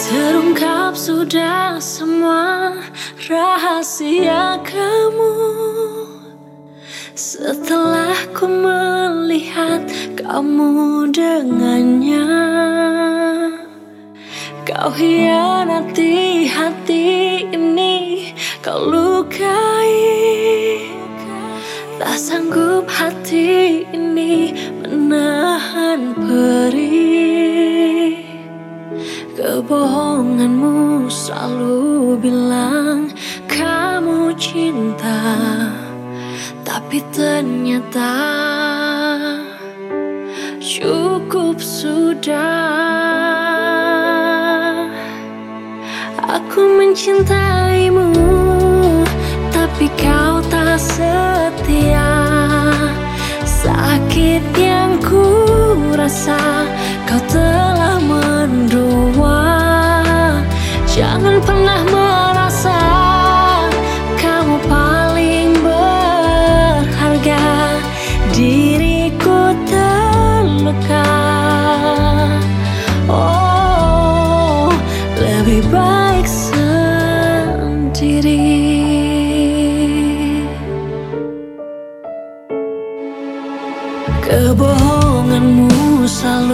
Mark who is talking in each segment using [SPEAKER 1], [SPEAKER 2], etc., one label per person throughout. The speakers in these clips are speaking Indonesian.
[SPEAKER 1] Terungkap sudah semua rahasia kamu. Setelah ku melihat kamu dengannya Kau hianati hati ini Kau lukai. Tak sanggup hati Kebohonganmu selalu bilang kamu cinta Tapi ternyata cukup sudah. Aku mencintaimu Tapi kau tak setia. Sakit yang ku rasa Kau telah mendua Jangan pernah merasa Kamu paling berharga. Diriku terluka. Oh, lebih baik sendiri. Kebohonganmu selalu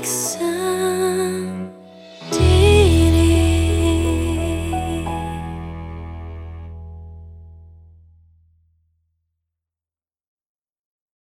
[SPEAKER 1] makes sense.